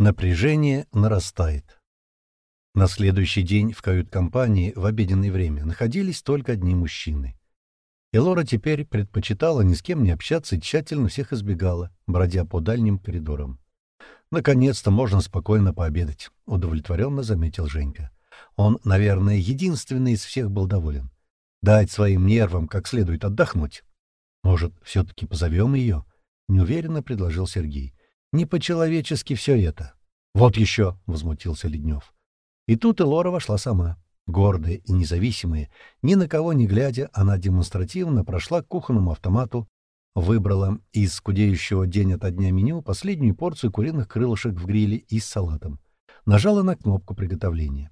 Напряжение нарастает. На следующий день в кают-компании в обеденное время находились только одни мужчины. Элора теперь предпочитала ни с кем не общаться и тщательно всех избегала, бродя по дальним коридорам. «Наконец-то можно спокойно пообедать», — удовлетворенно заметил Женька. Он, наверное, единственный из всех был доволен. Дать своим нервам как следует отдохнуть. «Может, все-таки позовем ее?» — неуверенно предложил Сергей. Не по-человечески все это. «Вот еще!» — возмутился Леднев. И тут Элора вошла сама. Гордая и независимая, ни на кого не глядя, она демонстративно прошла к кухонному автомату, выбрала из скудеющего день ото дня меню последнюю порцию куриных крылышек в гриле и с салатом. Нажала на кнопку приготовления.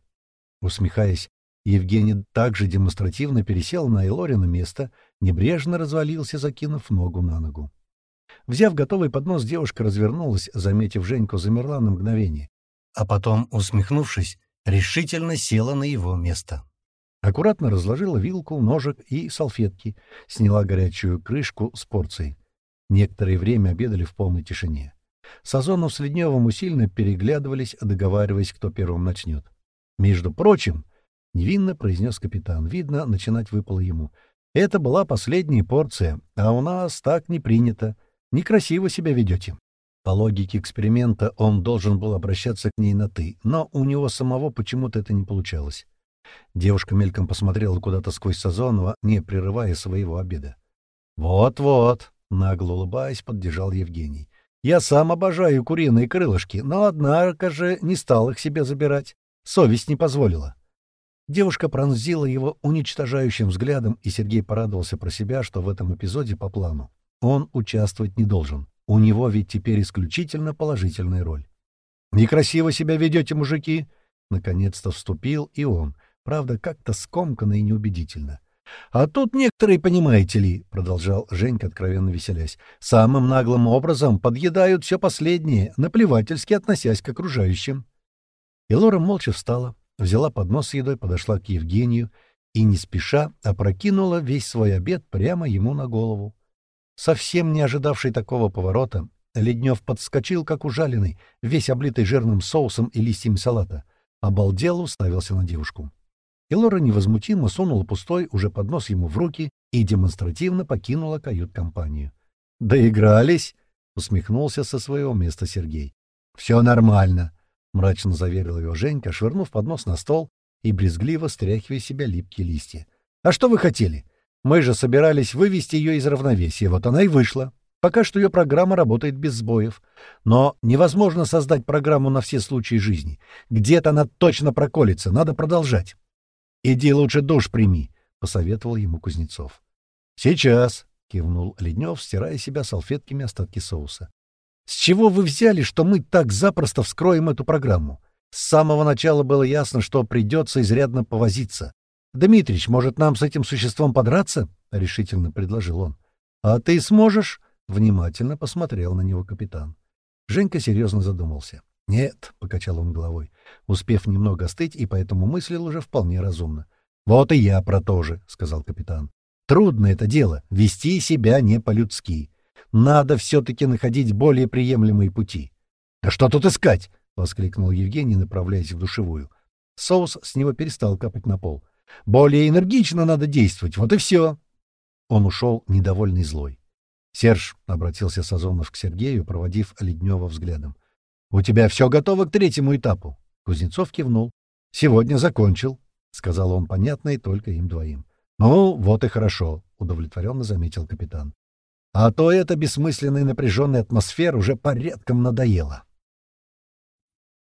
Усмехаясь, Евгений также демонстративно пересел на Элорина место, небрежно развалился, закинув ногу на ногу. Взяв готовый поднос, девушка развернулась, заметив Женьку, замерла на мгновение, а потом, усмехнувшись, решительно села на его место. Аккуратно разложила вилку, ножик и салфетки, сняла горячую крышку с порцией. Некоторое время обедали в полной тишине. Сазонов с Ледневым усиленно переглядывались, договариваясь, кто первым начнет. «Между прочим», — невинно произнес капитан, видно, начинать выпало ему, — «это была последняя порция, а у нас так не принято. Некрасиво себя ведете. По логике эксперимента он должен был обращаться к ней на «ты», но у него самого почему-то это не получалось. Девушка мельком посмотрела куда-то сквозь Сазонова, не прерывая своего обеда. «Вот-вот», — нагло улыбаясь, поддержал Евгений. «Я сам обожаю куриные крылышки, но, однако же, не стал их себе забирать. Совесть не позволила». Девушка пронзила его уничтожающим взглядом, и Сергей порадовался про себя, что в этом эпизоде по плану. Он участвовать не должен. У него ведь теперь исключительно положительная роль. «Некрасиво себя ведете, мужики!» Наконец-то вступил и он. Правда, как-то скомканно и неубедительно. «А тут некоторые, понимаете ли, — продолжал Женька, откровенно веселясь, — самым наглым образом подъедают все последнее, наплевательски относясь к окружающим». И Лора молча встала, взяла поднос с едой, подошла к Евгению и, не спеша, опрокинула весь свой обед прямо ему на голову. Совсем не ожидавший такого поворота, Леднев подскочил, как ужаленный, весь облитый жирным соусом и листьями салата. Обалдел, уставился на девушку. И невозмутимо сунула пустой уже поднос ему в руки и демонстративно покинула кают-компанию. «Доигрались?» — усмехнулся со своего места Сергей. «Все нормально», — мрачно заверил его Женька, швырнув поднос на стол и брезгливо стряхивая себя липкие листья. «А что вы хотели? Мы же собирались вывести ее из равновесия, вот она и вышла. Пока что ее программа работает без сбоев. Но невозможно создать программу на все случаи жизни. Где-то она точно проколется, надо продолжать. «Иди лучше душ прими», — посоветовал ему Кузнецов. «Сейчас», — кивнул Леднев, стирая себя салфетками остатки соуса. «С чего вы взяли, что мы так запросто вскроем эту программу? С самого начала было ясно, что придется изрядно повозиться. «Дмитрич, может, нам с этим существом подраться?» — решительно предложил он. «А ты сможешь?» — внимательно посмотрел на него капитан. Женька серьезно задумался. «Нет», — покачал он головой, успев немного остыть, и поэтому мыслил уже вполне разумно. «Вот и я про то же», — сказал капитан. «Трудно это дело — вести себя не по-людски. Надо все-таки находить более приемлемые пути». «Да что тут искать?» — воскликнул Евгений, направляясь в душевую. Соус с него перестал капать на пол. Более энергично надо действовать, вот и все. Он ушел недовольный злой. «Серж», — обратился Сазонов к Сергею, проводив Леднева взглядом, — «у тебя все готово к третьему этапу?» Кузнецов кивнул. «Сегодня закончил», — сказал он понятно и только им двоим. «Ну, вот и хорошо», — удовлетворенно заметил капитан. «А то эта бессмысленная напряженная атмосфера уже порядком надоела».